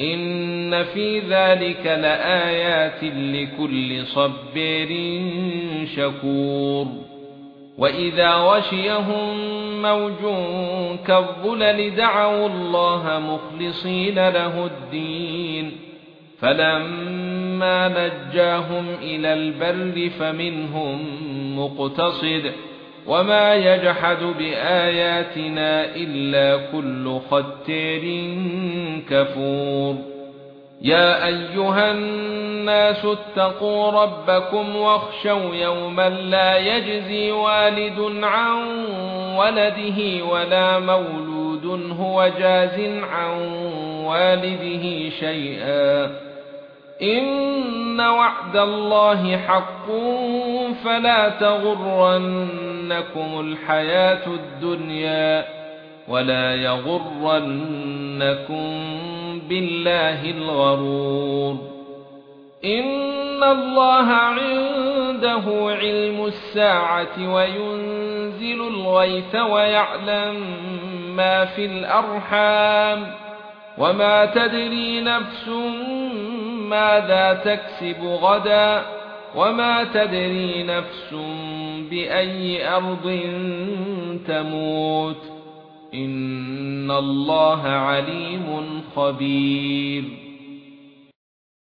ان في ذلك لآيات لكل صبر شكور واذا غشيهم موج كالظلل دعوا الله مخلصين له الدين فلما نجاهم إلى البر فمنهم مقتصد وما يجحد باياتنا الا كل ختار كفور يا ايها الناس اتقوا ربكم واخشوا يوما لا يجزي والد عن ولده ولا مولود هو جاز عن والده شيئا ان وعد الله حق فلا تغرنكم الحياة الدنيا ولا يغرنكم بالله الغرور. إن الله عنده علم الساعة وينزل الغيث ويعلم ما في الأرحام وما تدري نفس ماذا تكسب غدا وما تدري نفس بأي أرض تموت. إن الله عليم خبير.